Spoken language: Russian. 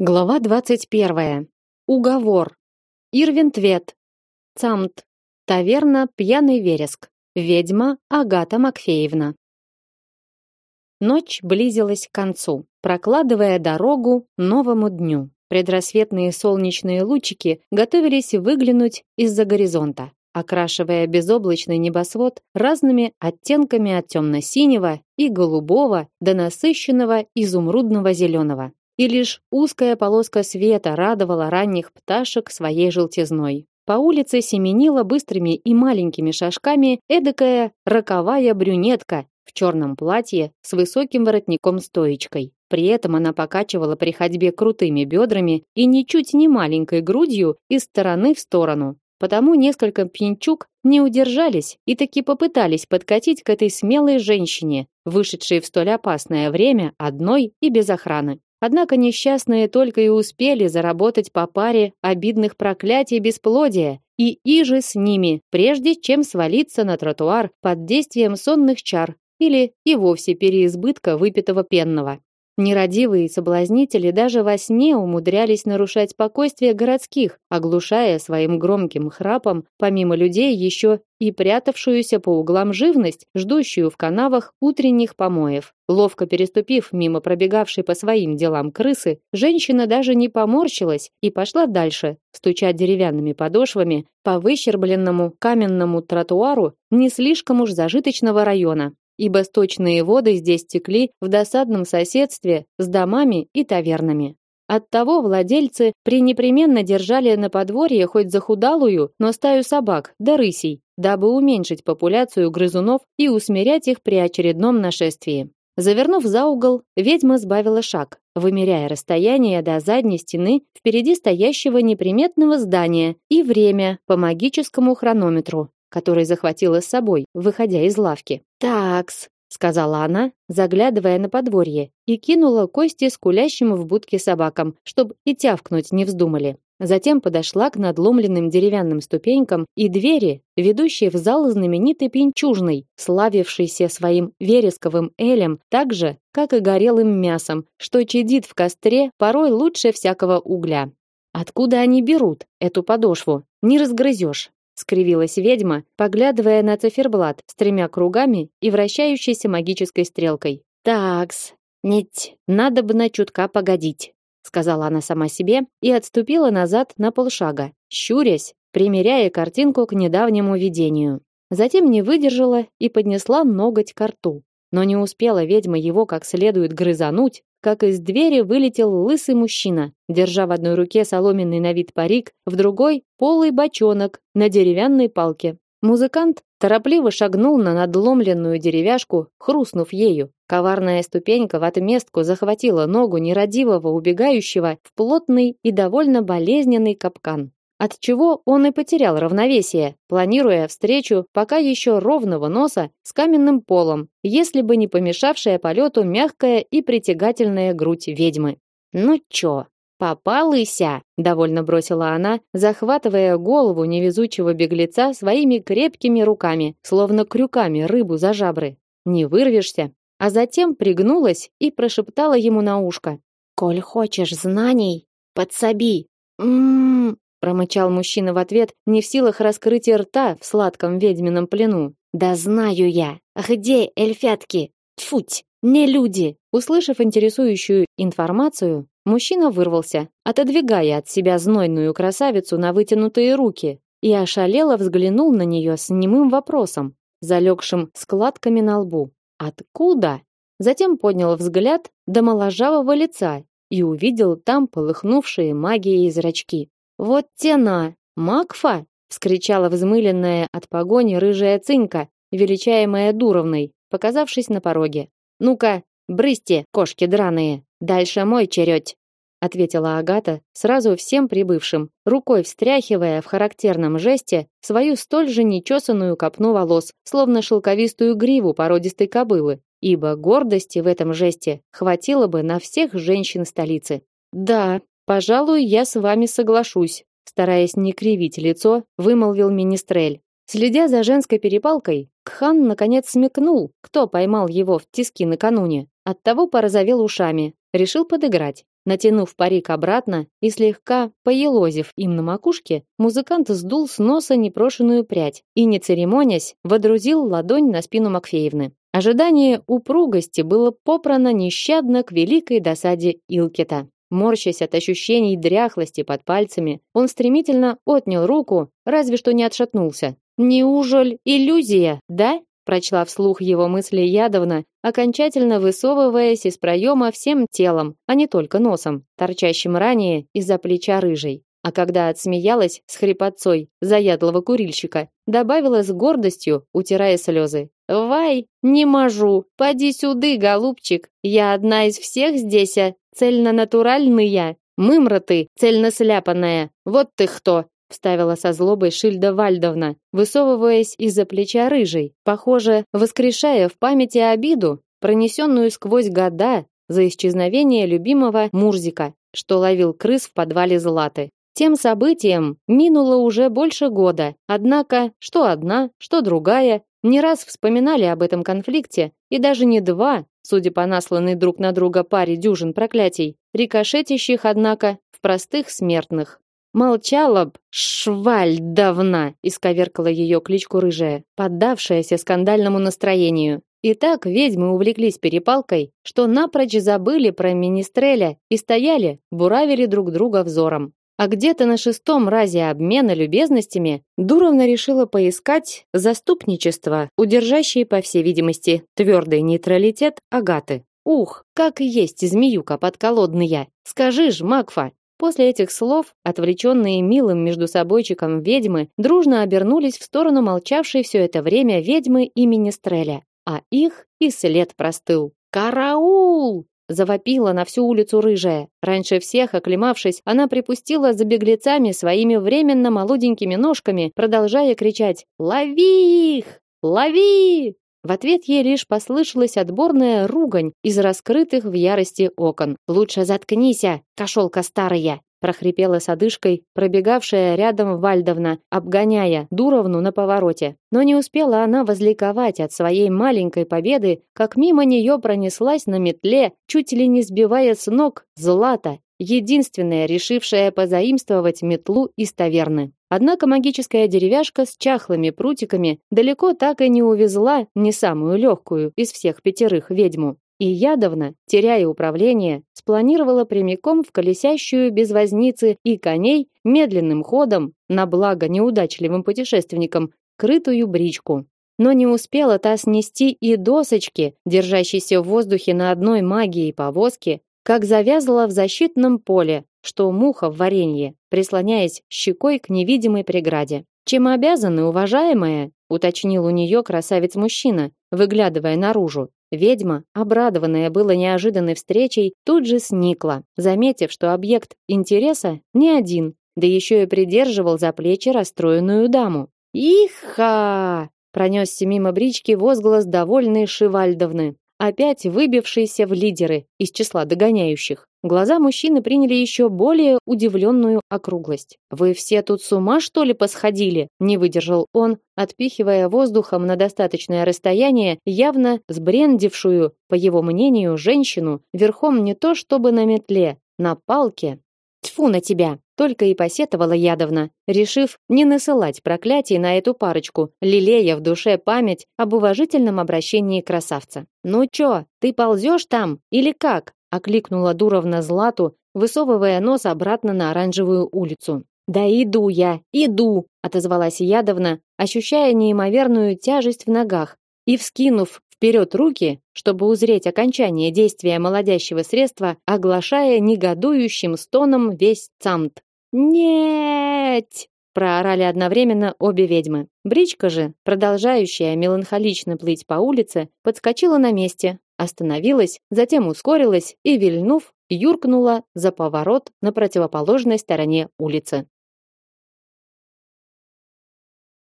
Глава 21. Уговор. Ирвин Твет. Цамт. Таверна Пьяный вереск. Ведьма Агата Макфеевна. Ночь близилась к концу, прокладывая дорогу новому дню. Предрассветные солнечные лучики готовились выглянуть из-за горизонта, окрашивая безоблачный небосвод разными оттенками от темно-синего и голубого до насыщенного изумрудного зеленого и лишь узкая полоска света радовала ранних пташек своей желтизной. По улице семенила быстрыми и маленькими шажками эдакая роковая брюнетка в черном платье с высоким воротником-стоечкой. При этом она покачивала при ходьбе крутыми бедрами и ничуть не маленькой грудью из стороны в сторону. Потому несколько пьянчук не удержались и таки попытались подкатить к этой смелой женщине, вышедшей в столь опасное время одной и без охраны. Однако несчастные только и успели заработать по паре обидных проклятий бесплодия и иже с ними, прежде чем свалиться на тротуар под действием сонных чар или и вовсе переизбытка выпитого пенного. Нерадивые соблазнители даже во сне умудрялись нарушать спокойствие городских, оглушая своим громким храпом, помимо людей, еще и прятавшуюся по углам живность, ждущую в канавах утренних помоев. Ловко переступив мимо пробегавшей по своим делам крысы, женщина даже не поморщилась и пошла дальше, стуча деревянными подошвами по выщербленному каменному тротуару не слишком уж зажиточного района ибо сточные воды здесь текли в досадном соседстве с домами и тавернами. Оттого владельцы пренепременно держали на подворье хоть захудалую, но стаю собак да рысей, дабы уменьшить популяцию грызунов и усмирять их при очередном нашествии. Завернув за угол, ведьма сбавила шаг, вымеряя расстояние до задней стены впереди стоящего неприметного здания и время по магическому хронометру, который захватила с собой, выходя из лавки. «Такс», — сказала она, заглядывая на подворье, и кинула кости скулящим в будке собакам, чтобы и тявкнуть не вздумали. Затем подошла к надломленным деревянным ступенькам и двери, ведущей в зал знаменитой пинчужной, славившейся своим вересковым элем так же, как и горелым мясом, что чадит в костре порой лучше всякого угля. Откуда они берут эту подошву? Не разгрызешь скривилась ведьма, поглядывая на циферблат с тремя кругами и вращающейся магической стрелкой. Такс, нет, надо бы на чутка погодить, сказала она сама себе и отступила назад на полшага, щурясь, примеряя картинку к недавнему видению. Затем не выдержала и поднесла ноготь к рту. Но не успела ведьма его как следует грызануть, как из двери вылетел лысый мужчина, держа в одной руке соломенный на вид парик, в другой полый бочонок на деревянной палке. Музыкант торопливо шагнул на надломленную деревяшку, хрустнув ею. Коварная ступенька в отместку захватила ногу нерадивого убегающего в плотный и довольно болезненный капкан от чего он и потерял равновесие, планируя встречу пока еще ровного носа с каменным полом, если бы не помешавшая полету мягкая и притягательная грудь ведьмы. «Ну чё, попалыся!» — довольно бросила она, захватывая голову невезучего беглеца своими крепкими руками, словно крюками рыбу за жабры. «Не вырвешься!» А затем пригнулась и прошептала ему на ушко. «Коль хочешь знаний, подсоби!» «М-м-м!» Промычал мужчина в ответ, не в силах раскрыть рта в сладком ведьмином плену. Да знаю я. Где эльфятки? Тфуть, не люди. Услышав интересующую информацию, мужчина вырвался, отодвигая от себя знойную красавицу на вытянутые руки, и ошалело взглянул на нее с немым вопросом, залегшим складками на лбу. Откуда? Затем поднял взгляд до моложавого лица и увидел там полыхнувшие магией зрачки. Вот тена, Макфа, вскричала взмыленная от погони рыжая цинка, величаемая Дуровной, показавшись на пороге. Ну-ка, брысьте, кошки драные. Дальше мой черед, ответила Агата сразу всем прибывшим, рукой встряхивая в характерном жесте свою столь же нечесанную копну волос, словно шелковистую гриву породистой кобылы, ибо гордости в этом жесте хватило бы на всех женщин столицы. Да, Пожалуй, я с вами соглашусь, стараясь не кривить лицо, вымолвил министрель. Следя за женской перепалкой, Кхан наконец смекнул, кто поймал его в тиски накануне. Оттого порозовел ушами, решил подыграть. Натянув парик обратно и слегка поелозив им на макушке, музыкант сдул с носа непрошенную прядь и, не церемонясь, водрузил ладонь на спину Макфеевны. Ожидание упругости было попрано нещадно к великой досаде Илкета. Морщась от ощущений дряхлости под пальцами, он стремительно отнял руку, разве что не отшатнулся. «Неужель иллюзия, да?» прочла вслух его мысли ядовно, окончательно высовываясь из проема всем телом, а не только носом, торчащим ранее из-за плеча рыжей. А когда отсмеялась с хрипотцой заядлого курильщика, добавила с гордостью, утирая слезы. «Вай, не мажу, поди сюды, голубчик, я одна из всех здесь, а цельно-натуральная, мымра ты, цельно-сляпанная, вот ты кто, вставила со злобой Шильда Вальдовна, высовываясь из-за плеча рыжей, похоже, воскрешая в памяти обиду, пронесенную сквозь года за исчезновение любимого Мурзика, что ловил крыс в подвале Златы. Тем событием минуло уже больше года, однако что одна, что другая не раз вспоминали об этом конфликте, и даже не два, судя по насланной друг на друга паре дюжин проклятий, рикошетящих, однако, в простых смертных. Молчала б, шваль давна, исковеркала ее кличку рыжая, поддавшаяся скандальному настроению. И так ведьмы увлеклись перепалкой, что напрочь забыли про министреля и стояли, буравили друг друга взором. А где-то на шестом разе обмена любезностями Дуровна решила поискать заступничество, удержащее, по всей видимости, твердый нейтралитет Агаты. Ух, как и есть змеюка подколодная. Скажи ж, Макфа, После этих слов, отвлеченные милым между собойчиком ведьмы, дружно обернулись в сторону молчавшей все это время ведьмы имени Стреля, а их и след простыл. «Караул!» Завопила на всю улицу рыжая. Раньше всех, оклемавшись, она припустила за беглецами своими временно молоденькими ножками, продолжая кричать «Лови их! Лови!» В ответ ей лишь послышалась отборная ругань из раскрытых в ярости окон. «Лучше заткнися, кошелка старая!» Прохрипела с одышкой, пробегавшая рядом Вальдовна, обгоняя Дуровну на повороте. Но не успела она возликовать от своей маленькой победы, как мимо нее пронеслась на метле, чуть ли не сбивая с ног, Злата, единственная, решившая позаимствовать метлу из таверны. Однако магическая деревяшка с чахлыми прутиками далеко так и не увезла не самую легкую из всех пятерых ведьму. И ядовно, теряя управление, спланировала прямиком в колесящую без возницы и коней медленным ходом, на благо неудачливым путешественникам, крытую бричку. Но не успела та снести и досочки, держащейся в воздухе на одной магии повозки, как завязла в защитном поле, что муха в варенье, прислоняясь щекой к невидимой преграде. Чем обязаны, уважаемая, уточнил у нее красавец-мужчина, выглядывая наружу. Ведьма, обрадованная было неожиданной встречей, тут же сникла, заметив, что объект интереса не один, да еще и придерживал за плечи расстроенную даму. «Иха!» — пронесся мимо брички возглас довольной Шивальдовны опять выбившийся в лидеры из числа догоняющих. Глаза мужчины приняли еще более удивленную округлость. «Вы все тут с ума, что ли, посходили?» Не выдержал он, отпихивая воздухом на достаточное расстояние явно сбрендившую, по его мнению, женщину верхом не то чтобы на метле, на палке. Тьфу на тебя, только и посетовала ядовно, решив не насылать проклятий на эту парочку, лелея в душе память об уважительном обращении красавца. Ну чё, ты ползёшь там или как? окликнула Дуровна Злату, высовывая нос обратно на оранжевую улицу. Да иду я, иду, отозвалась ядовно, ощущая неимоверную тяжесть в ногах и вскинув вперед руки, чтобы узреть окончание действия молодящего средства, оглашая негодующим стоном весь цамт. «Нет!» – проорали одновременно обе ведьмы. Бричка же, продолжающая меланхолично плыть по улице, подскочила на месте, остановилась, затем ускорилась и, вильнув, юркнула за поворот на противоположной стороне улицы.